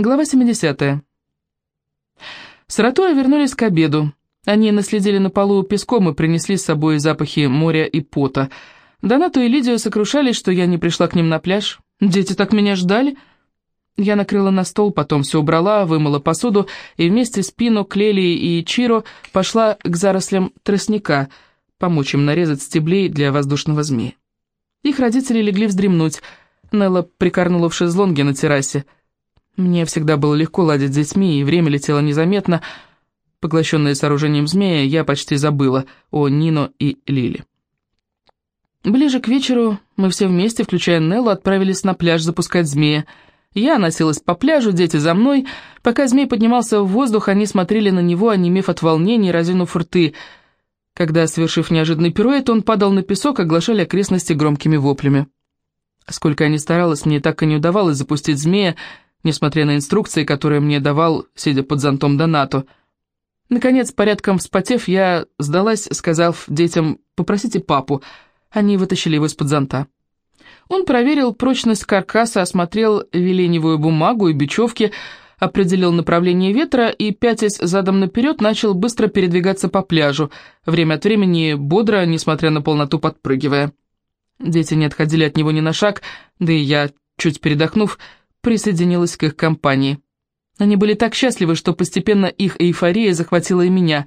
Глава 70. Саратора вернулись к обеду. Они наследили на полу песком и принесли с собой запахи моря и пота. Донату и Лидию сокрушались, что я не пришла к ним на пляж. Дети так меня ждали. Я накрыла на стол, потом все убрала, вымыла посуду и вместе с Пино, Клели и Чиро пошла к зарослям тростника, помочь им нарезать стеблей для воздушного змея. Их родители легли вздремнуть. Нелла прикорнула в шезлонге на террасе. Мне всегда было легко ладить с детьми, и время летело незаметно. Поглощенная сооружением змея, я почти забыла о Нино и Лиле. Ближе к вечеру мы все вместе, включая Неллу, отправились на пляж запускать змея. Я носилась по пляжу, дети за мной. Пока змей поднимался в воздух, они смотрели на него, онемев от волнения, разинув рты. Когда, совершив неожиданный пируэт, он падал на песок, оглашали окрестности громкими воплями. Сколько я ни старалась, мне так и не удавалось запустить змея, несмотря на инструкции, которые мне давал, сидя под зонтом Донату. Наконец, порядком вспотев, я сдалась, сказав детям «попросите папу». Они вытащили его из-под зонта. Он проверил прочность каркаса, осмотрел веленевую бумагу и бечевки, определил направление ветра и, пятясь задом наперед, начал быстро передвигаться по пляжу, время от времени бодро, несмотря на полноту, подпрыгивая. Дети не отходили от него ни на шаг, да и я, чуть передохнув, присоединилась к их компании. Они были так счастливы, что постепенно их эйфория захватила и меня.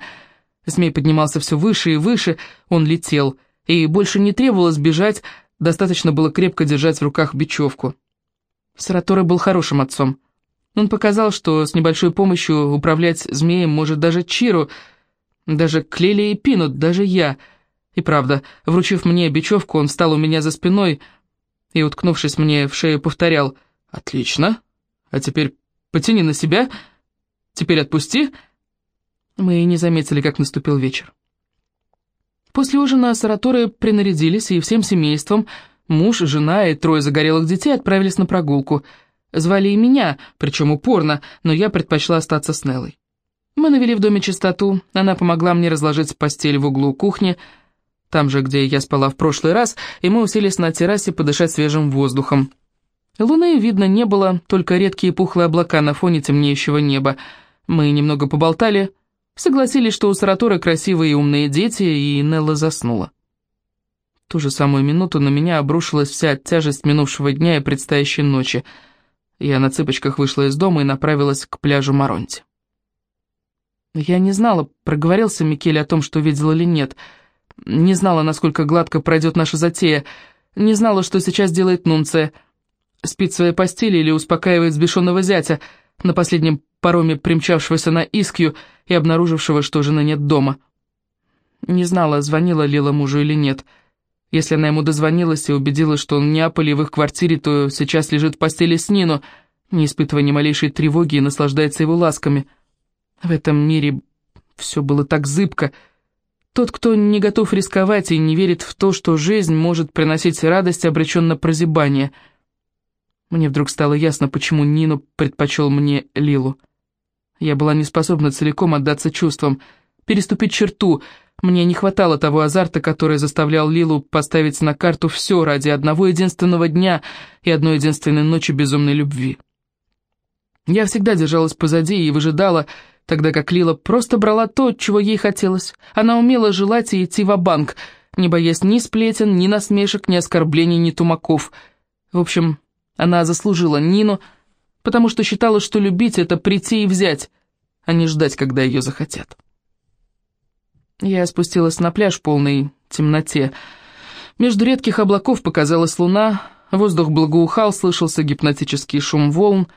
Змей поднимался все выше и выше, он летел, и больше не требовалось бежать, достаточно было крепко держать в руках бечевку. Сараторы был хорошим отцом. Он показал, что с небольшой помощью управлять змеем может даже Чиру, даже Клели и Пинут, даже я. И правда, вручив мне бечевку, он встал у меня за спиной и, уткнувшись мне в шею, повторял — «Отлично. А теперь потяни на себя. Теперь отпусти». Мы не заметили, как наступил вечер. После ужина сараторы принарядились, и всем семейством, муж, жена и трое загорелых детей отправились на прогулку. Звали и меня, причем упорно, но я предпочла остаться с Неллой. Мы навели в доме чистоту, она помогла мне разложить постель в углу кухни, там же, где я спала в прошлый раз, и мы уселись на террасе подышать свежим воздухом. Луны видно не было, только редкие пухлые облака на фоне темнеющего неба. Мы немного поболтали, согласились, что у Саратора красивые и умные дети, и Нелла заснула. В ту же самую минуту на меня обрушилась вся тяжесть минувшего дня и предстоящей ночи. Я на цыпочках вышла из дома и направилась к пляжу Маронти. Я не знала, проговорился Микеле о том, что видел или нет. Не знала, насколько гладко пройдет наша затея. Не знала, что сейчас делает Нунция — спит в своей постели или успокаивает сбешенного зятя, на последнем пароме примчавшегося на Искью и обнаружившего, что жены нет дома. Не знала, звонила Лила мужу или нет. Если она ему дозвонилась и убедилась, что он в Неаполе в их квартире, то сейчас лежит в постели с Нину, не испытывая ни малейшей тревоги и наслаждается его ласками. В этом мире все было так зыбко. Тот, кто не готов рисковать и не верит в то, что жизнь может приносить радость, обречен на прозябание — мне вдруг стало ясно, почему Нину предпочел мне Лилу. Я была не способна целиком отдаться чувствам, переступить черту. Мне не хватало того азарта, который заставлял Лилу поставить на карту все ради одного единственного дня и одной единственной ночи безумной любви. Я всегда держалась позади и выжидала, тогда как Лила просто брала то, чего ей хотелось. Она умела желать и идти в банк не боясь ни сплетен, ни насмешек, ни оскорблений, ни тумаков. В общем, она заслужила Нину, потому что считала, что любить — это прийти и взять, а не ждать, когда ее захотят. Я спустилась на пляж в полной темноте. Между редких облаков показалась луна, воздух благоухал, слышался гипнотический шум волн.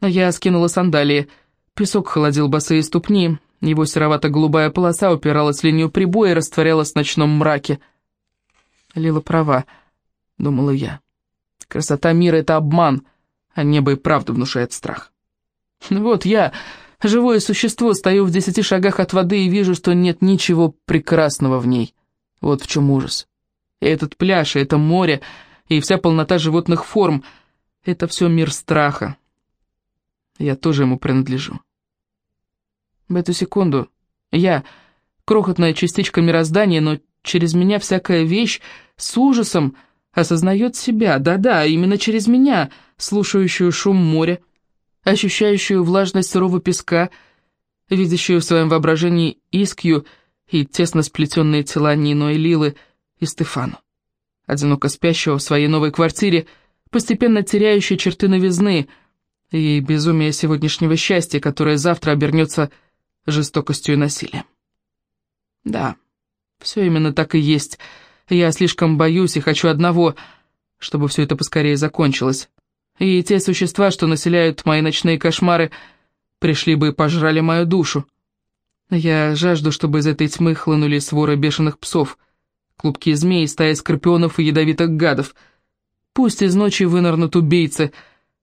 Я скинула сандалии. Песок холодил босые ступни, его серовато-голубая полоса упиралась в линию прибоя и растворялась в ночном мраке. «Лила права», — думала я. Красота мира — это обман, а небо и правда внушает страх. Вот я, живое существо, стою в десяти шагах от воды и вижу, что нет ничего прекрасного в ней. Вот в чем ужас. И этот пляж, и это море, и вся полнота животных форм — это все мир страха. Я тоже ему принадлежу. В эту секунду я, крохотная частичка мироздания, но через меня всякая вещь с ужасом — осознает себя, да-да, именно через меня, слушающую шум моря, ощущающую влажность сырого песка, видящую в своем воображении Искью и тесно сплетенные тела Нино и Лилы и Стефану, одиноко спящего в своей новой квартире, постепенно теряющей черты новизны и безумие сегодняшнего счастья, которое завтра обернется жестокостью и насилием. Да, все именно так и есть. Я слишком боюсь и хочу одного, чтобы все это поскорее закончилось. И те существа, что населяют мои ночные кошмары, пришли бы и пожрали мою душу. Я жажду, чтобы из этой тьмы хлынули своры бешеных псов, клубки змей, стаи скорпионов и ядовитых гадов. Пусть из ночи вынырнут убийцы,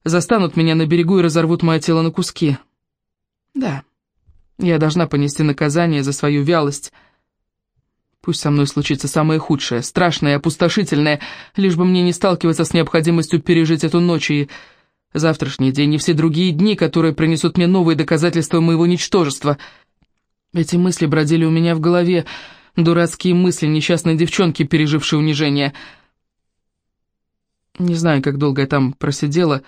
застанут меня на берегу и разорвут мое тело на куски. Да, я должна понести наказание за свою вялость. Пусть со мной случится самое худшее, страшное опустошительное, лишь бы мне не сталкиваться с необходимостью пережить эту ночь и завтрашний день и все другие дни, которые принесут мне новые доказательства моего ничтожества — эти мысли бродили у меня в голове, дурацкие мысли несчастной девчонки, пережившей унижение. Не знаю, как долго я там просидела,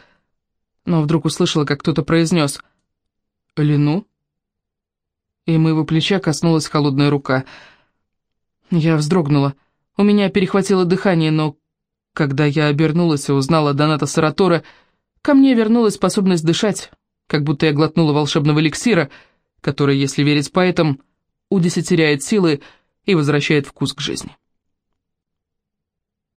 но вдруг услышала, как кто-то произнес «Лину?» И моего плеча коснулась холодная рука. Я вздрогнула. У меня перехватило дыхание, но когда я обернулась и узнала Доната Саратора, ко мне вернулась способность дышать, как будто я глотнула волшебного эликсира — который, если верить поэтам, удесятеряет силы и возвращает вкус к жизни.